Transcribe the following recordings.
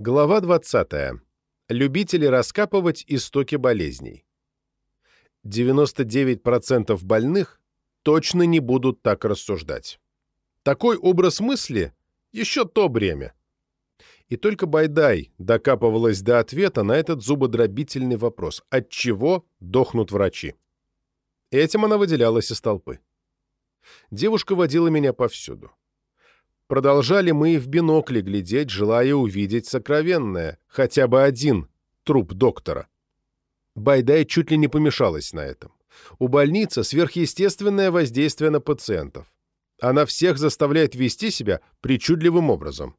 Глава 20. Любители раскапывать истоки болезней. 99% больных точно не будут так рассуждать. Такой образ мысли — еще то бремя. И только Байдай докапывалась до ответа на этот зубодробительный вопрос. От чего дохнут врачи? Этим она выделялась из толпы. Девушка водила меня повсюду. Продолжали мы и в бинокле глядеть, желая увидеть сокровенное, хотя бы один труп доктора. Байдай чуть ли не помешалась на этом. У больницы сверхъестественное воздействие на пациентов. Она всех заставляет вести себя причудливым образом.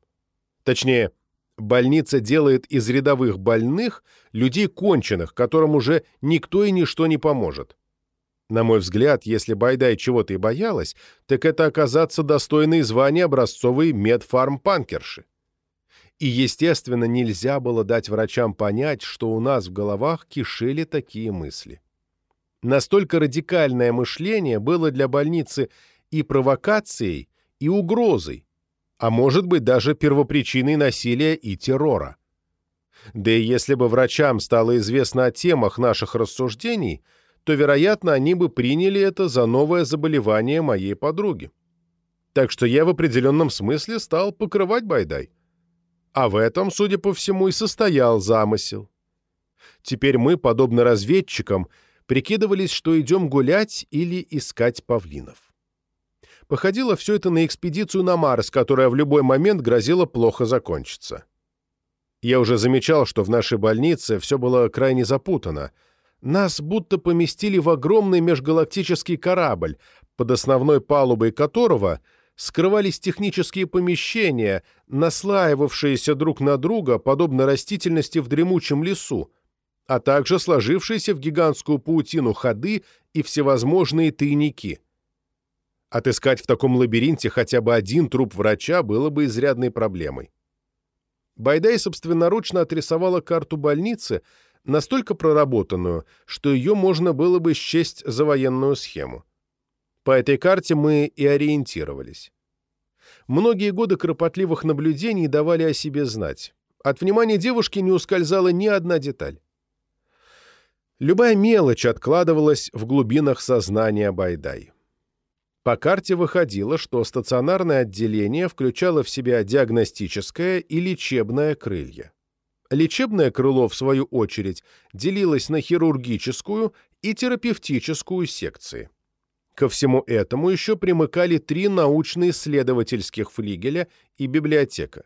Точнее, больница делает из рядовых больных людей конченых, которым уже никто и ничто не поможет. На мой взгляд, если Байдай чего-то и боялась, так это оказаться достойной звания образцовой медфармпанкерши. И, естественно, нельзя было дать врачам понять, что у нас в головах кишели такие мысли. Настолько радикальное мышление было для больницы и провокацией, и угрозой, а может быть даже первопричиной насилия и террора. Да и если бы врачам стало известно о темах наших рассуждений – то, вероятно, они бы приняли это за новое заболевание моей подруги. Так что я в определенном смысле стал покрывать Байдай. А в этом, судя по всему, и состоял замысел. Теперь мы, подобно разведчикам, прикидывались, что идем гулять или искать павлинов. Походило все это на экспедицию на Марс, которая в любой момент грозила плохо закончиться. Я уже замечал, что в нашей больнице все было крайне запутано — нас будто поместили в огромный межгалактический корабль, под основной палубой которого скрывались технические помещения, наслаивавшиеся друг на друга, подобно растительности в дремучем лесу, а также сложившиеся в гигантскую паутину ходы и всевозможные тайники. Отыскать в таком лабиринте хотя бы один труп врача было бы изрядной проблемой. Байдай собственноручно отрисовала карту больницы — настолько проработанную, что ее можно было бы счесть за военную схему. По этой карте мы и ориентировались. Многие годы кропотливых наблюдений давали о себе знать. От внимания девушки не ускользала ни одна деталь. Любая мелочь откладывалась в глубинах сознания Байдай. По карте выходило, что стационарное отделение включало в себя диагностическое и лечебное крылья. Лечебное крыло, в свою очередь, делилось на хирургическую и терапевтическую секции. Ко всему этому еще примыкали три научно-исследовательских флигеля и библиотека.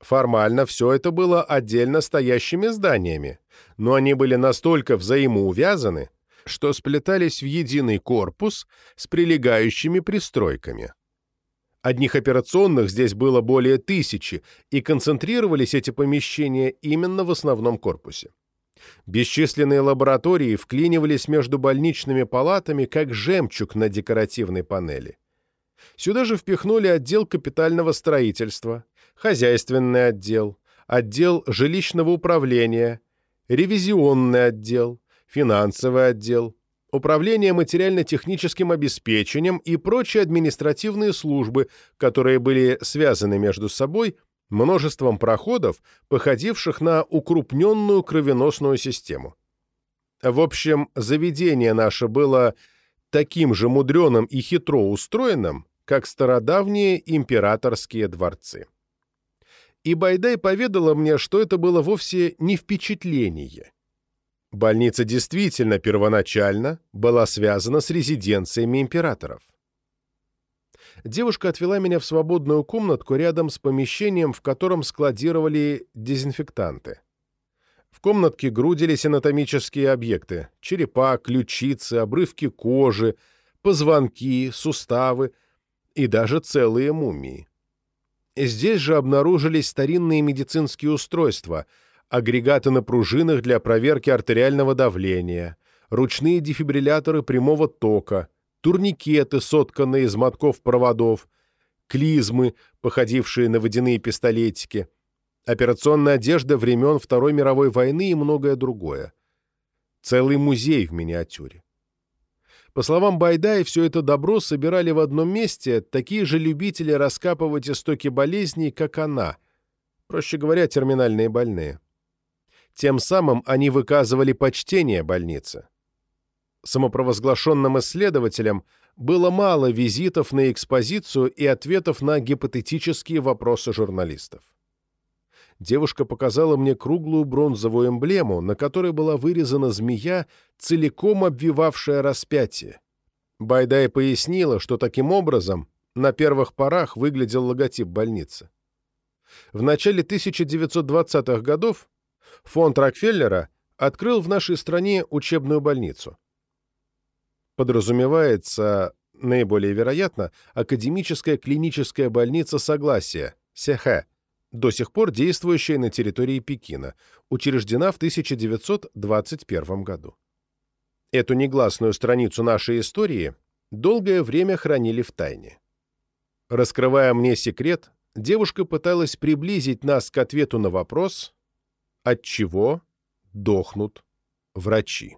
Формально все это было отдельно стоящими зданиями, но они были настолько взаимоувязаны, что сплетались в единый корпус с прилегающими пристройками. Одних операционных здесь было более тысячи, и концентрировались эти помещения именно в основном корпусе. Бесчисленные лаборатории вклинивались между больничными палатами, как жемчуг на декоративной панели. Сюда же впихнули отдел капитального строительства, хозяйственный отдел, отдел жилищного управления, ревизионный отдел, финансовый отдел, управление материально-техническим обеспечением и прочие административные службы, которые были связаны между собой множеством проходов, походивших на укрупненную кровеносную систему. В общем, заведение наше было таким же мудреным и хитро устроенным, как стародавние императорские дворцы. И Байдай поведала мне, что это было вовсе не впечатление, Больница действительно первоначально была связана с резиденциями императоров. Девушка отвела меня в свободную комнатку рядом с помещением, в котором складировали дезинфектанты. В комнатке грудились анатомические объекты – черепа, ключицы, обрывки кожи, позвонки, суставы и даже целые мумии. Здесь же обнаружились старинные медицинские устройства – агрегаты на пружинах для проверки артериального давления, ручные дефибрилляторы прямого тока, турникеты, сотканные из мотков проводов, клизмы, походившие на водяные пистолетики, операционная одежда времен Второй мировой войны и многое другое. Целый музей в миниатюре. По словам Байдая, все это добро собирали в одном месте такие же любители раскапывать истоки болезней, как она, проще говоря, терминальные больные. Тем самым они выказывали почтение больнице. Самопровозглашенным исследователям было мало визитов на экспозицию и ответов на гипотетические вопросы журналистов. Девушка показала мне круглую бронзовую эмблему, на которой была вырезана змея, целиком обвивавшая распятие. Байдай пояснила, что таким образом на первых порах выглядел логотип больницы. В начале 1920-х годов фонд Рокфеллера открыл в нашей стране учебную больницу. Подразумевается, наиболее вероятно, академическая клиническая больница Согласия, СЕХЭ, до сих пор действующая на территории Пекина, учреждена в 1921 году. Эту негласную страницу нашей истории долгое время хранили в тайне. Раскрывая мне секрет, девушка пыталась приблизить нас к ответу на вопрос, от чего дохнут врачи.